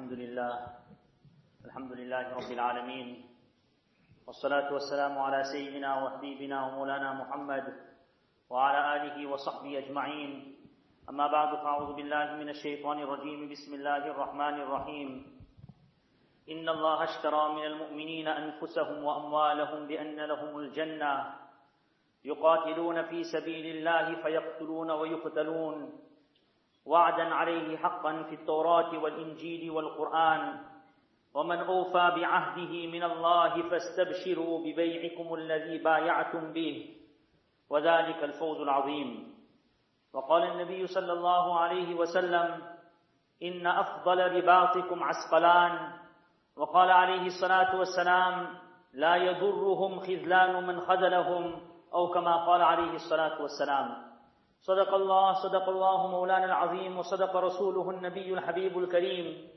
الحمد لله. الحمد لله رب العالمين. والصلاة والسلام على سيدنا وحبيبنا ومولانا محمد وعلى آله وصحبه أجمعين. أما بعد فأعوذ بالله من الشيطان الرجيم. بسم الله الرحمن الرحيم. إن الله اشترى من المؤمنين أنفسهم وأموالهم بأن لهم الجنة. يقاتلون في سبيل الله فيقتلون ويقتلون. وعدا عليه حقا في التوراة والإنجيل والقرآن. ومن أوفى بعهده من الله فاستبشروا ببيعكم الذي بايعتم به. وذلك الفوز العظيم. وقال النبي صلى الله عليه وسلم إن أفضل رباطكم عسقلان. وقال عليه الصلاة والسلام لا يضرهم خذلان من خذلهم أو كما قال عليه الصلاة والسلام. صدق الله صدق الله مولانا العظيم وصدق رسوله النبي الحبيب الكريم.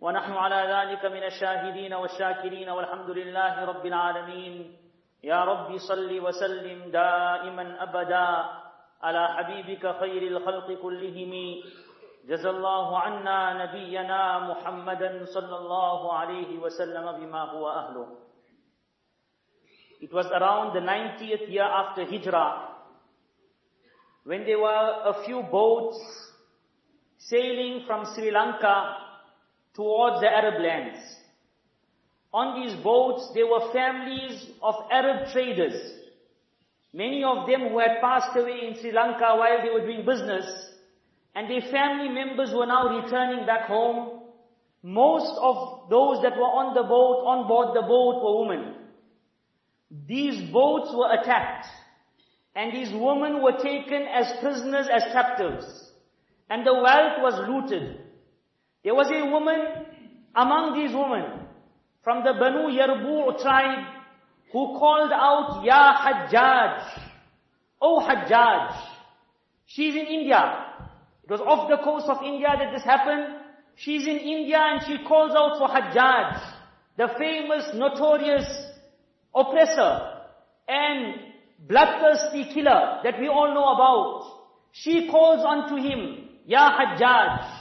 ونحن على ذلك من الشاهدين والشاكرين والحمد لله رب العالمين. يا رب صل وسلم دائما أبدا على حبيبك خير الخلق كلهم. جزى الله عنا نبينا محمدا صلى الله عليه وسلم بما هو أهله. It was around the 90th year after Hijrah. When there were a few boats sailing from Sri Lanka towards the Arab lands. On these boats, there were families of Arab traders. Many of them who had passed away in Sri Lanka while they were doing business, and their family members were now returning back home. Most of those that were on the boat, on board the boat, were women. These boats were attacked. And these women were taken as prisoners, as captives. And the wealth was looted. There was a woman among these women from the Banu Yarbu' tribe who called out, Ya Hajjaj, O Hajjaj. She's in India. It was off the coast of India that this happened. She's in India and she calls out for Hajjaj, the famous, notorious oppressor and bloodthirsty killer that we all know about. She calls unto him, Ya Hajjaj.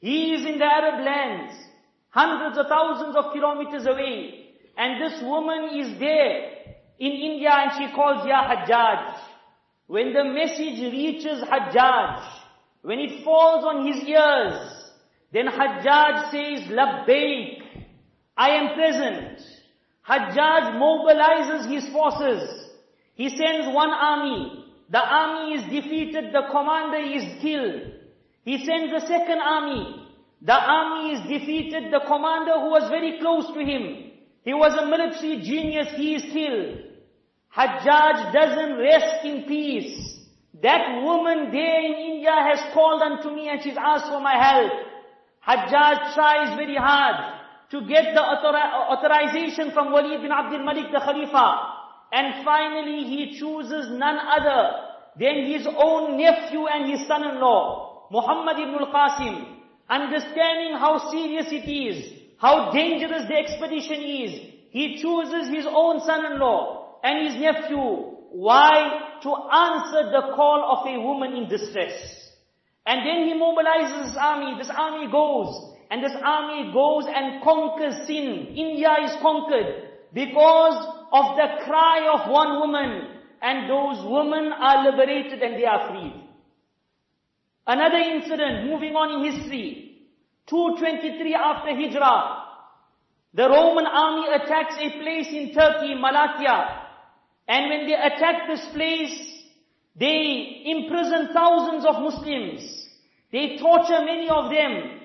He is in the Arab lands, hundreds of thousands of kilometers away. And this woman is there in India and she calls Ya Hajjaj. When the message reaches Hajjaj, when it falls on his ears, then Hajjaj says, Labbaik, I am present. Hajjaj mobilizes his forces. He sends one army. The army is defeated, the commander is killed. He sends a second army. The army is defeated, the commander who was very close to him. He was a military genius, he is killed. Hajjaj doesn't rest in peace. That woman there in India has called unto me and she's asked for my help. Hajjaj tries very hard to get the authorization from Walid bin Abdul Malik, the Khalifa. And finally he chooses none other than his own nephew and his son-in-law, Muhammad ibn al-Qasim. Understanding how serious it is, how dangerous the expedition is, he chooses his own son-in-law and his nephew. Why? To answer the call of a woman in distress. And then he mobilizes his army. This army goes. And this army goes and conquers Sind. India is conquered because of the cry of one woman. And those women are liberated and they are freed. Another incident moving on in history. 223 after Hijrah. The Roman army attacks a place in Turkey, Malatya. And when they attack this place, they imprison thousands of Muslims. They torture many of them.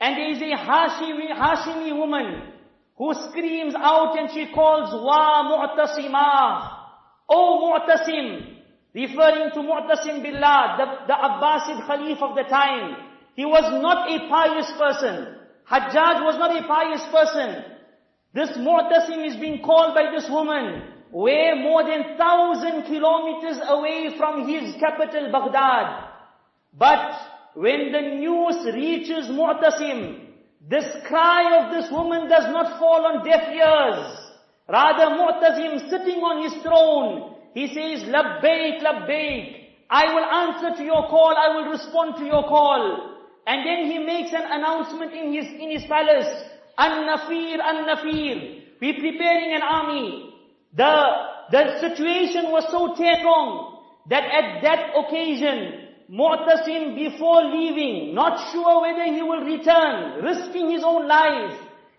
And there is a Hashimi, Hashimi woman who screams out and she calls, Wa Mu'tasimah. O Mu'tasim. Referring to Mu'tasim Billah, the, the Abbasid Khalif of the time. He was not a pious person. Hajjaj was not a pious person. This Mu'tasim is being called by this woman, way more than thousand kilometers away from his capital, Baghdad. But when the news reaches Mu'tasim, this cry of this woman does not fall on deaf ears. Rather, Mu'tasim sitting on his throne, he says, Labbaik, Labbaik. I will answer to your call, I will respond to your call. And then he makes an announcement in his, in his palace. An-Nafir, An-Nafir. We're preparing an army. The, the situation was so terrible that at that occasion, Mu'tasim before leaving, not sure whether he will return, risking his own life,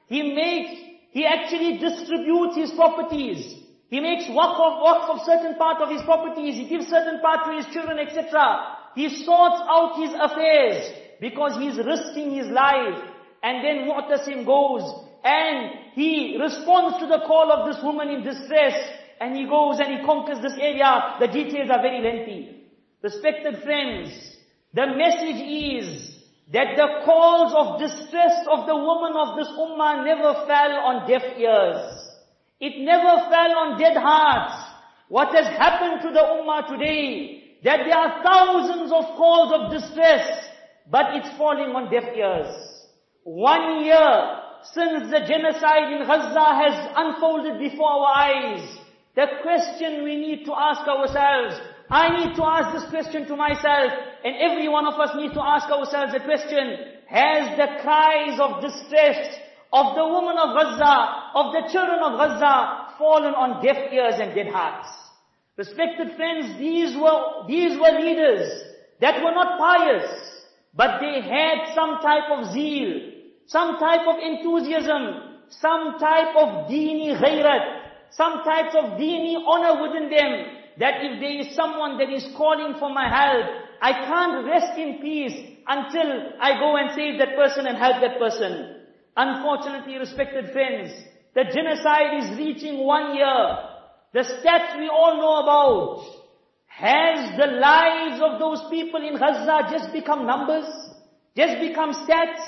he makes, he actually distributes his properties. He makes waqf of, waqf of certain part of his properties. He gives certain part to his children, etc. He sorts out his affairs because he's risking his life. And then Mu'tasim goes and he responds to the call of this woman in distress and he goes and he conquers this area. The details are very lengthy. Respected friends, the message is that the calls of distress of the woman of this ummah never fell on deaf ears. It never fell on dead hearts. What has happened to the ummah today, that there are thousands of calls of distress, but it's falling on deaf ears. One year since the genocide in Gaza has unfolded before our eyes, the question we need to ask ourselves, I need to ask this question to myself, and every one of us need to ask ourselves a question, has the cries of distress of the woman of Gaza, of the children of Gaza, fallen on deaf ears and dead hearts. Respected friends, these were, these were leaders that were not pious, but they had some type of zeal, some type of enthusiasm, some type of dini ghayrat, some types of dini honor within them, that if there is someone that is calling for my help, I can't rest in peace until I go and save that person and help that person. Unfortunately, respected friends, the genocide is reaching one year. The stats we all know about. Has the lives of those people in Gaza just become numbers? Just become stats?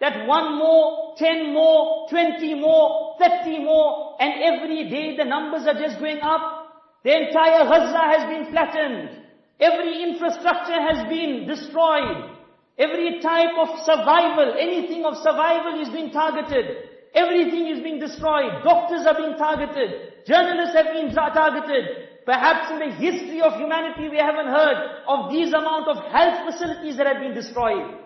That one more, ten more, twenty more, thirty more, and every day the numbers are just going up. The entire Gaza has been flattened. Every infrastructure has been destroyed. Every type of survival, anything of survival is being targeted. Everything is being destroyed. Doctors are being targeted. Journalists have been targeted. Perhaps in the history of humanity we haven't heard of these amount of health facilities that have been destroyed.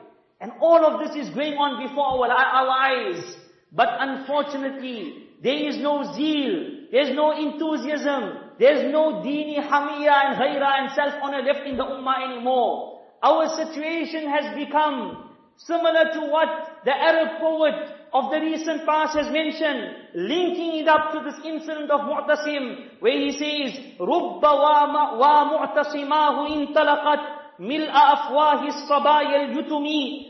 And all of this is going on before our, our eyes. But unfortunately, there is no zeal. There's no enthusiasm. There's no dini hamiya and ghaira and self-honor left in the ummah anymore. Our situation has become similar to what the Arab poet of the recent past has mentioned, linking it up to this incident of Mu'tasim, where he says, رُبَّ وَمُعْتَصِمَاهُ انطلقت ملء أفواه الصبايا اليتم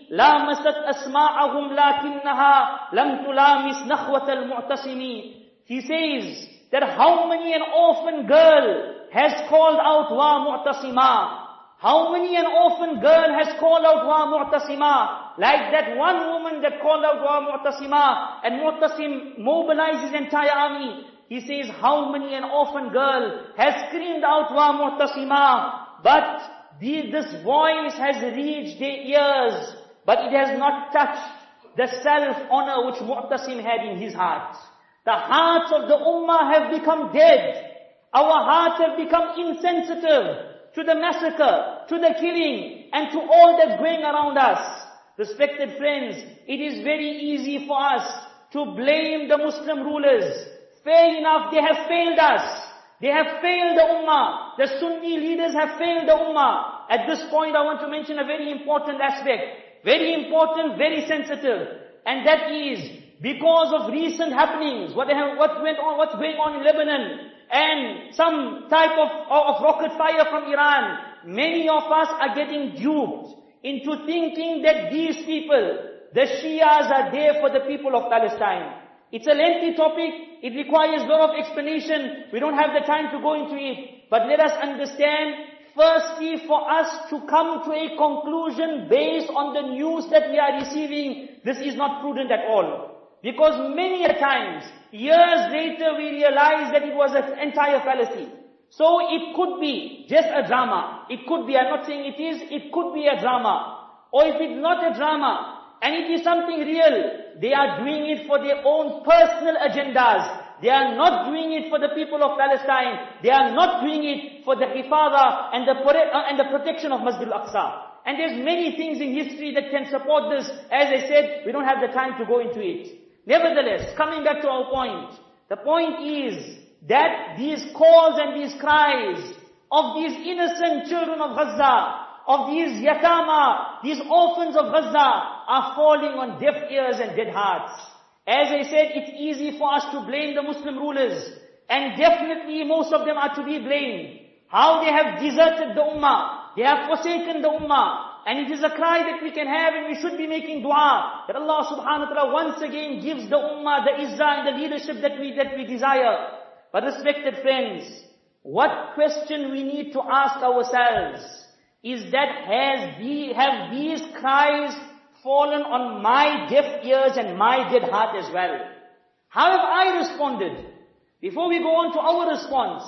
لامست أسماعهم لكنها لم تلامس نخوة المعتصم He says that how many an orphan girl has called out wa mu'tasima how many an orphan girl has called out wa mu'tasima? Like that one woman that called out wa mu'tasima and mu'tasim mobilizes entire army. He says, how many an orphan girl has screamed out wa mu'tasima? But the, this voice has reached their ears, but it has not touched the self-honor which Mu'tasim had in his heart. The hearts of the ummah have become dead. Our hearts have become insensitive to the massacre, to the killing, and to all that's going around us. Respected friends, it is very easy for us to blame the Muslim rulers. Fair enough, they have failed us. They have failed the Ummah. The Sunni leaders have failed the Ummah. At this point, I want to mention a very important aspect. Very important, very sensitive. And that is, because of recent happenings, what, what went on, what's going on in Lebanon, and some type of, of rocket fire from Iran, many of us are getting duped into thinking that these people, the Shias are there for the people of Palestine. It's a lengthy topic. It requires a lot of explanation. We don't have the time to go into it. But let us understand, firstly, for us to come to a conclusion based on the news that we are receiving, this is not prudent at all. Because many a times, Years later we realize that it was an entire fallacy. So it could be just a drama. It could be, I'm not saying it is, it could be a drama. Or if it's not a drama, and it is something real, they are doing it for their own personal agendas. They are not doing it for the people of Palestine. They are not doing it for the hifada and the, uh, and the protection of Masjid al-Aqsa. And there's many things in history that can support this. As I said, we don't have the time to go into it. Nevertheless, coming back to our point, the point is that these calls and these cries of these innocent children of Gaza, of these yatama, these orphans of Gaza, are falling on deaf ears and dead hearts. As I said, it's easy for us to blame the Muslim rulers, and definitely most of them are to be blamed. How they have deserted the ummah, they have forsaken the ummah, and it is a cry that we can have and we should be making dua that Allah subhanahu wa ta'ala once again gives the ummah the izzah and the leadership that we, that we desire. But respected friends, what question we need to ask ourselves is that has the, have these cries fallen on my deaf ears and my dead heart as well? How have I responded? Before we go on to our response,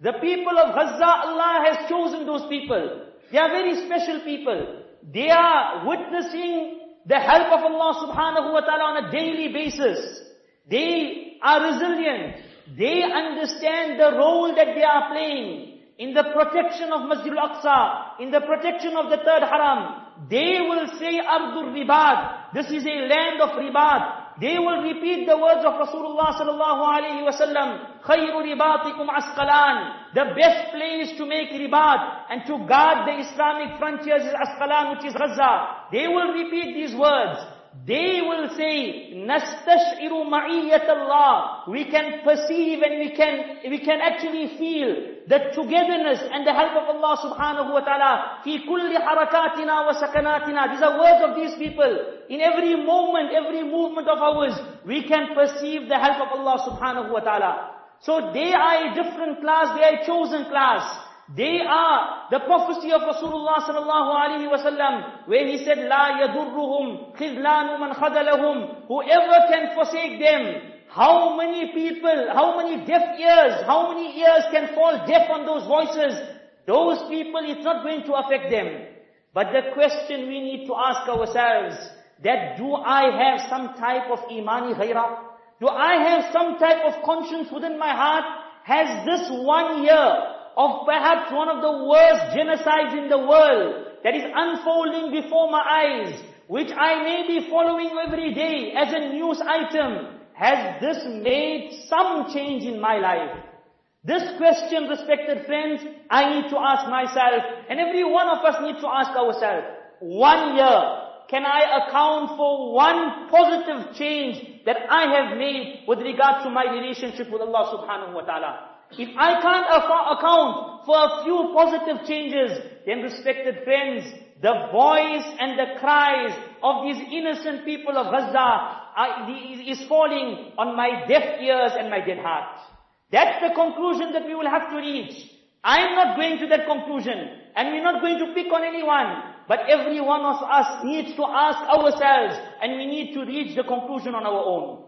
the people of Gaza, Allah has chosen those people. They are very special people. They are witnessing the help of Allah subhanahu wa ta'ala on a daily basis. They are resilient. They understand the role that they are playing in the protection of Masjid al-Aqsa, in the protection of the third haram. They will say Ardul Ribad. This is a land of Ribad. They will repeat the words of Rasulullah sallallahu alayhi wa sallam, خَيْرُ رِبَاطِكُمْ Asqalan. The best place to make ribat and to guard the Islamic frontiers is Asqalan, which is Gaza. They will repeat these words. They will say, نَسْتَشْعِرُ مَعِيَّةَ اللَّهِ We can perceive and we can, we can actually feel the togetherness and the help of Allah subhanahu wa ta'ala. فِي كُلِّ حَرَكَاتِنَا وَسَكَنَاتِنَا These are words of these people. In every moment, every movement of ours, we can perceive the help of Allah subhanahu wa ta'ala. So they are a different class, they are a chosen class. They are the prophecy of Rasulullah sallallahu alaihi wasallam when he said, "La yadurruhum khizlanu man khadalahum." Whoever can forsake them, how many people, how many deaf ears, how many ears can fall deaf on those voices? Those people, it's not going to affect them. But the question we need to ask ourselves, that do I have some type of imani ghaira? Do I have some type of conscience within my heart? Has this one year of perhaps one of the worst genocides in the world that is unfolding before my eyes, which I may be following every day as a news item, has this made some change in my life? This question, respected friends, I need to ask myself, and every one of us need to ask ourselves, one year, can I account for one positive change that I have made with regard to my relationship with Allah subhanahu wa ta'ala? If I can't account for a few positive changes, then respected friends, the voice and the cries of these innocent people of Gaza is falling on my deaf ears and my dead heart. That's the conclusion that we will have to reach. I'm not going to that conclusion, and we're not going to pick on anyone, but every one of us needs to ask ourselves, and we need to reach the conclusion on our own.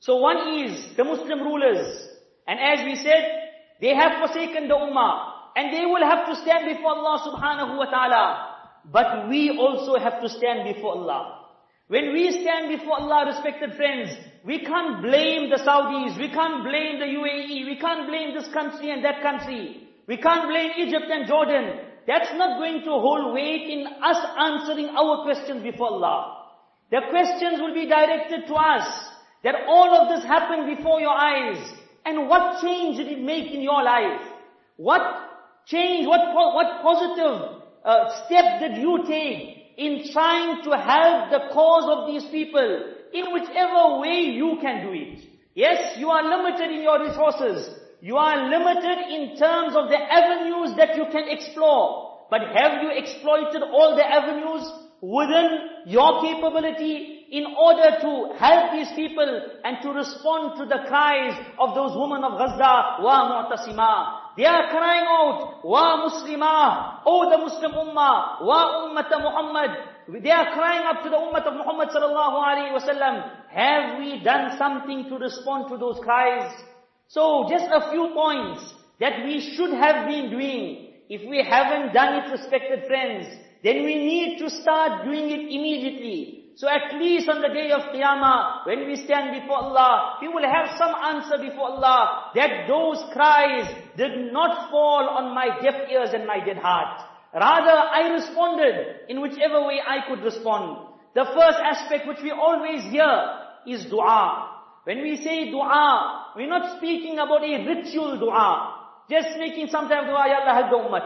So one is the Muslim rulers, and as we said, they have forsaken the ummah. And they will have to stand before Allah subhanahu wa ta'ala. But we also have to stand before Allah. When we stand before Allah, respected friends, we can't blame the Saudis, we can't blame the UAE, we can't blame this country and that country. We can't blame Egypt and Jordan. That's not going to hold weight in us answering our questions before Allah. The questions will be directed to us. That all of this happened before your eyes. And what change did it make in your life? What change, what, what positive uh, step did you take in trying to help the cause of these people in whichever way you can do it? Yes, you are limited in your resources. You are limited in terms of the avenues that you can explore. But have you exploited all the avenues within your capability in order to help these people and to respond to the cries of those women of Gaza, wa mu'tasima. They are crying out, wa muslima, oh the Muslim ummah, wa ummat Muhammad. They are crying up to the ummah of Muhammad sallallahu alaihi wasallam. Have we done something to respond to those cries? So just a few points that we should have been doing. If we haven't done it, respected friends, then we need to start doing it immediately. So at least on the day of Qiyamah, when we stand before Allah, we will have some answer before Allah that those cries did not fall on my deaf ears and my dead heart. Rather, I responded in whichever way I could respond. The first aspect which we always hear is dua. When we say dua, we're not speaking about a ritual dua. Just making some type of dua, Ya Allah help the.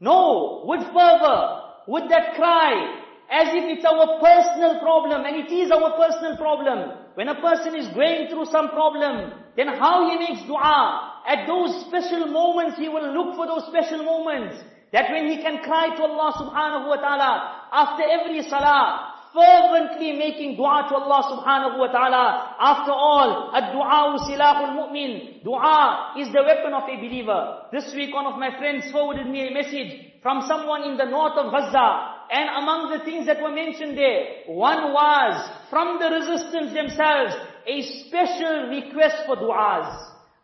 No, with fervor, with that cry, as if it's our personal problem, and it is our personal problem. When a person is going through some problem, then how he makes dua, at those special moments, he will look for those special moments. That when he can cry to Allah subhanahu wa ta'ala, after every salah, fervently making dua to Allah subhanahu wa ta'ala. After all, ad-du'a silahul mu'min. Dua is the weapon of a believer. This week one of my friends forwarded me a message from someone in the north of Gaza. And among the things that were mentioned there, one was, from the resistance themselves, a special request for du'as.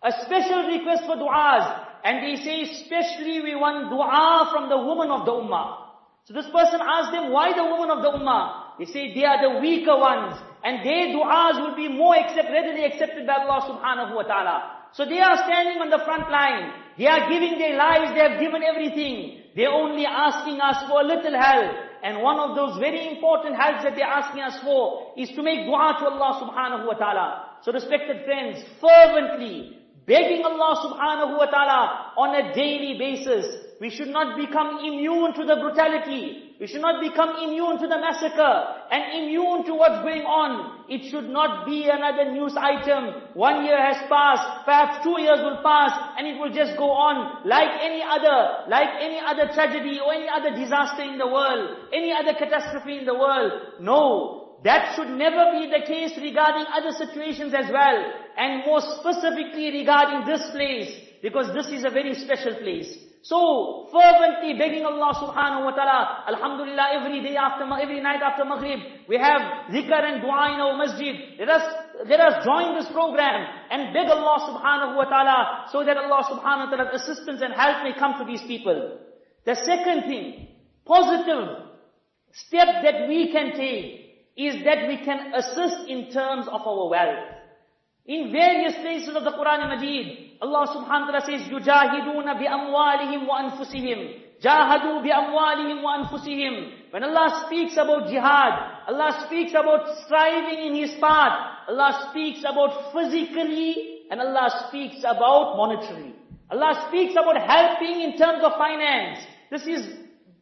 A special request for du'as. And they say, especially we want dua from the woman of the ummah. So this person asked them, why the woman of the ummah? They say they are the weaker ones. And their du'as will be more accept, readily accepted by Allah subhanahu wa ta'ala. So they are standing on the front line. They are giving their lives, they have given everything. They're only asking us for a little help. And one of those very important helps that they're asking us for is to make dua to Allah subhanahu wa ta'ala. So respected friends, fervently, begging Allah subhanahu wa ta'ala on a daily basis, we should not become immune to the brutality. We should not become immune to the massacre and immune to what's going on. It should not be another news item. One year has passed, perhaps two years will pass, and it will just go on like any other, like any other tragedy or any other disaster in the world, any other catastrophe in the world. No, that should never be the case regarding other situations as well. And more specifically regarding this place, because this is a very special place. So, fervently begging Allah subhanahu wa ta'ala, Alhamdulillah, every day after, every night after Maghrib, we have zikr and dua in our masjid. Let us, let us join this program and beg Allah subhanahu wa ta'ala so that Allah subhanahu wa ta'ala's assistance and help may come to these people. The second thing, positive step that we can take is that we can assist in terms of our wealth. In various places of the Quran and Majid, Allah subhanahu wa ta'ala says, يُجَاهِدُونَ بِأَمْوَالِهِمْ وَأَنفُسِهِمْ جَاهَدُوا بِأَمْوَالِهِمْ وَأَنفُسِهِمْ When Allah speaks about jihad, Allah speaks about striving in His path, Allah speaks about physically, and Allah speaks about monetarily. Allah speaks about helping in terms of finance. This is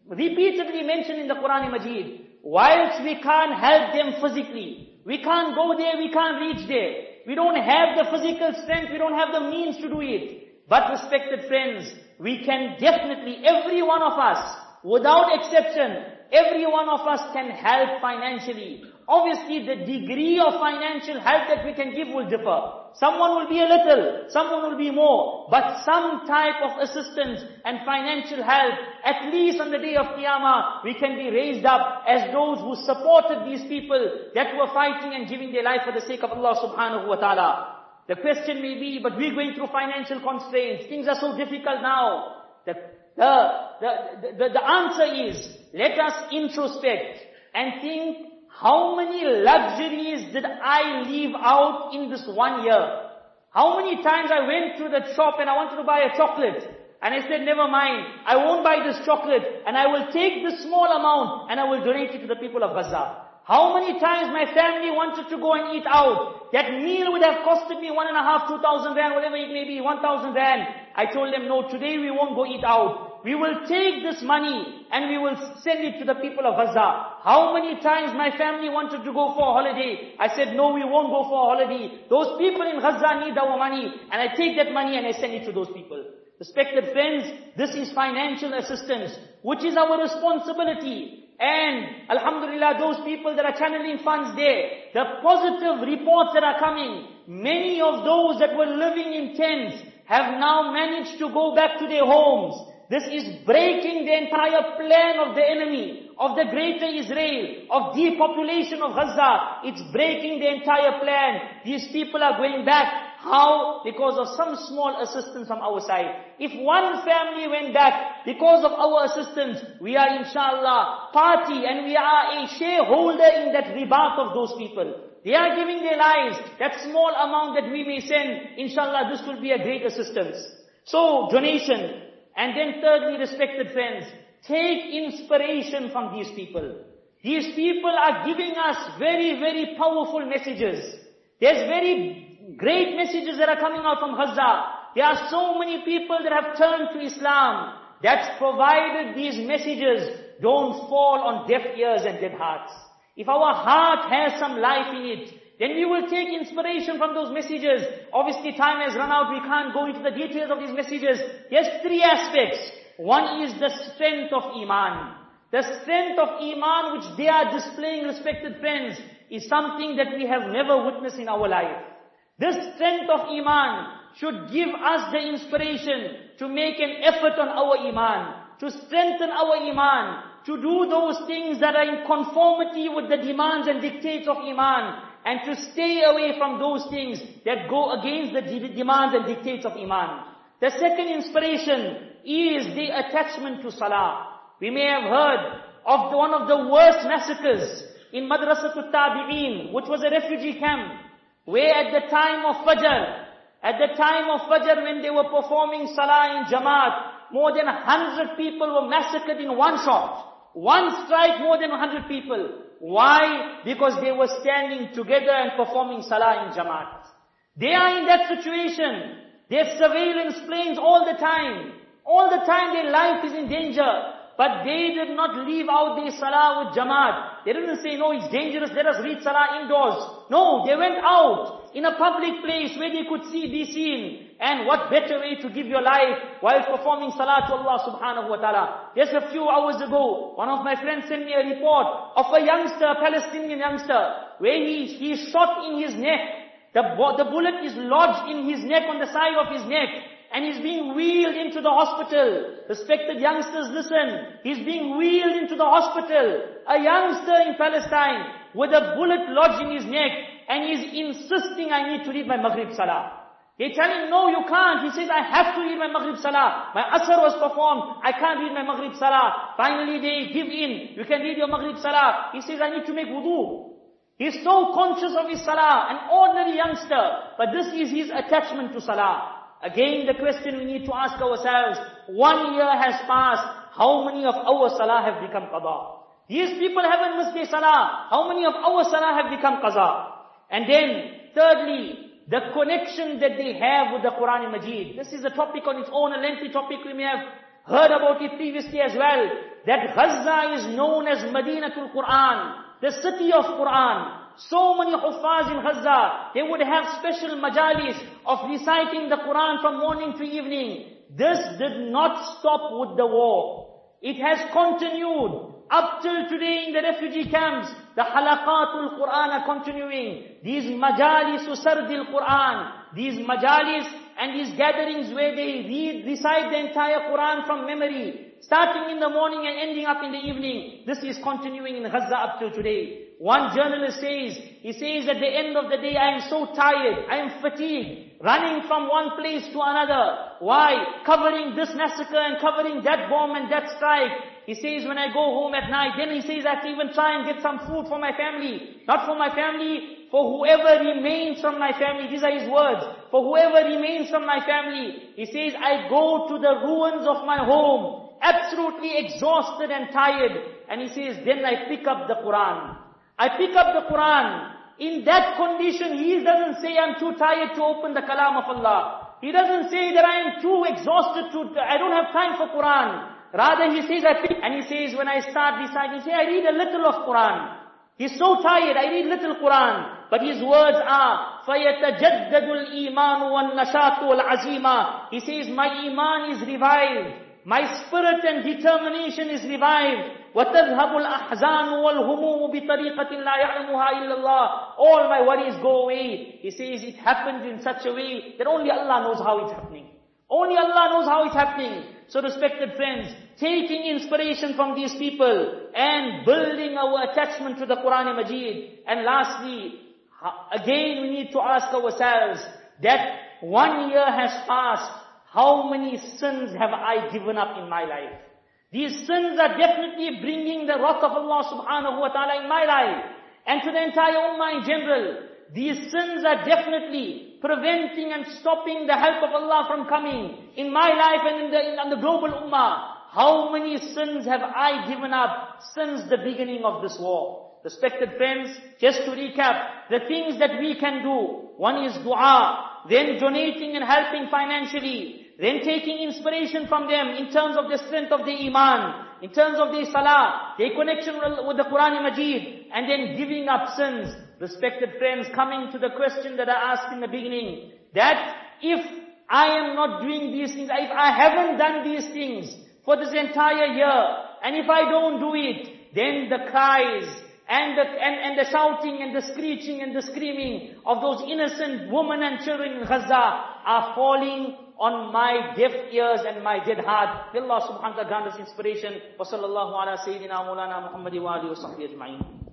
repeatedly mentioned in the Quran Majid. Whilst we can't help them physically, we can't go there, we can't reach there. We don't have the physical strength, we don't have the means to do it. But respected friends, we can definitely, every one of us, without exception, every one of us can help financially. Obviously, the degree of financial help that we can give will differ. Someone will be a little, someone will be more, but some type of assistance and financial help, at least on the day of Qiyamah, we can be raised up as those who supported these people that were fighting and giving their life for the sake of Allah subhanahu wa ta'ala. The question may be, but we're going through financial constraints, things are so difficult now. The, the, the, the, the answer is, let us introspect and think how many luxuries did I leave out in this one year? How many times I went to the shop and I wanted to buy a chocolate. And I said, never mind, I won't buy this chocolate and I will take this small amount and I will donate it to the people of Gaza. How many times my family wanted to go and eat out? That meal would have costed me one and a half, two thousand rand, whatever it may be, one thousand rand. I told them, no, today we won't go eat out. We will take this money and we will send it to the people of Gaza. How many times my family wanted to go for a holiday? I said, no, we won't go for a holiday. Those people in Gaza need our money. And I take that money and I send it to those people. Respected friends, this is financial assistance, which is our responsibility. And Alhamdulillah, those people that are channeling funds there, the positive reports that are coming, many of those that were living in tents have now managed to go back to their homes. This is breaking the entire plan of the enemy, of the greater Israel, of depopulation of Gaza. It's breaking the entire plan. These people are going back. How? Because of some small assistance from our side. If one family went back because of our assistance, we are inshallah party and we are a shareholder in that rebirth of those people. They are giving their lives. That small amount that we may send, inshallah, this will be a great assistance. So, donation, and then thirdly, respected friends, take inspiration from these people. These people are giving us very, very powerful messages. There's very great messages that are coming out from Gaza. There are so many people that have turned to Islam. That's provided these messages don't fall on deaf ears and dead hearts. If our heart has some life in it, then we will take inspiration from those messages. Obviously time has run out, we can't go into the details of these messages. There's three aspects. One is the strength of Iman. The strength of Iman which they are displaying, respected friends, is something that we have never witnessed in our life. This strength of Iman should give us the inspiration to make an effort on our Iman, to strengthen our Iman, to do those things that are in conformity with the demands and dictates of Iman, and to stay away from those things that go against the demands and dictates of Iman. The second inspiration is the attachment to Salah. We may have heard of one of the worst massacres in Madrasatul Tabi'een, which was a refugee camp, where at the time of Fajr, at the time of Fajr when they were performing Salah in Jamaat, more than a hundred people were massacred in one shot. One strike, more than a hundred people. Why? Because they were standing together and performing Salah in Jamaat. They are in that situation. Their surveillance planes all the time. All the time their life is in danger. But they did not leave out their salah with jamaat. They didn't say, no, it's dangerous, let us read salah indoors. No, they went out in a public place where they could see, be seen. And what better way to give your life while performing salah to Allah subhanahu wa ta'ala. Just a few hours ago, one of my friends sent me a report of a youngster, a Palestinian youngster, where he, he shot in his neck. The, the bullet is lodged in his neck, on the side of his neck and he's being wheeled into the hospital. Respected youngsters, listen. He's being wheeled into the hospital. A youngster in Palestine with a bullet lodged in his neck and he's insisting, I need to read my Maghrib Salah. They tell him, no, you can't. He says, I have to read my Maghrib Salah. My Asr was performed. I can't read my Maghrib Salah. Finally, they give in. You can read your Maghrib Salah. He says, I need to make wudu. He's so conscious of his Salah, an ordinary youngster. But this is his attachment to Salah. Again, the question we need to ask ourselves, one year has passed, how many of our salah have become qada? These people haven't missed their salah. How many of our salah have become qaza? And then, thirdly, the connection that they have with the Quran and Majid. This is a topic on its own, a lengthy topic. We may have heard about it previously as well. That Gaza is known as Madinatul Quran, the city of Quran. So many Huffaz in Gaza, they would have special majalis of reciting the Quran from morning to evening. This did not stop with the war. It has continued up till today in the refugee camps. The halaqatul Quran are continuing. These majalis sardil Quran, these majalis and these gatherings where they read, recite the entire Quran from memory, starting in the morning and ending up in the evening. This is continuing in Gaza up till today. One journalist says, he says at the end of the day, I am so tired, I am fatigued, running from one place to another. Why? Covering this massacre and covering that bomb and that strike. He says when I go home at night, then he says I have to even try and get some food for my family. Not for my family, for whoever remains from my family. These are his words. For whoever remains from my family. He says, I go to the ruins of my home, absolutely exhausted and tired. And he says, then I pick up the Quran. I pick up the Quran. In that condition, he doesn't say, I'm too tired to open the kalam of Allah. He doesn't say that I am too exhausted to, I don't have time for Quran. Rather he says, I pick, and he says, when I start reciting, say, I read a little of Quran. He's so tired, I read little Quran. But his words are, فَيَتَجَدَّدُ الْإِيمَانُ وَالنَّشَاطُ وَالْعَزِيمَ He says, my iman is revived. My spirit and determination is revived. وَتَذْهَبُ الْأَحْزَانُ وَالْهُمُومُ بِطَرِيقَةٍ لَا يَعْلَمُهَا إِلَّا اللَّهِ All my worries go away. He says it happens in such a way that only Allah knows how it's happening. Only Allah knows how it's happening. So respected friends, taking inspiration from these people and building our attachment to the Quran and Majid. And lastly, again we need to ask ourselves that one year has passed how many sins have I given up in my life? These sins are definitely bringing the wrath of Allah subhanahu wa ta'ala in my life. And to the entire ummah in general. These sins are definitely preventing and stopping the help of Allah from coming in my life and in the, in, the global ummah. How many sins have I given up since the beginning of this war? Respected friends, just to recap, the things that we can do. One is dua, then donating and helping financially, then taking inspiration from them in terms of the strength of the iman, in terms of their salah, their connection with the Quran and Majid, and then giving up sins. Respected friends, coming to the question that I asked in the beginning, that if I am not doing these things, if I haven't done these things for this entire year, and if I don't do it, then the cries, and the, and, and the shouting and the screeching and the screaming of those innocent women and children in Gaza are falling on my deaf ears and my dead heart. May Allah subhanahu wa ta'ala grant us inspiration. Wa sallallahu ala sayyidina Muhammadi wa alihi wa sahbihi ajma'in.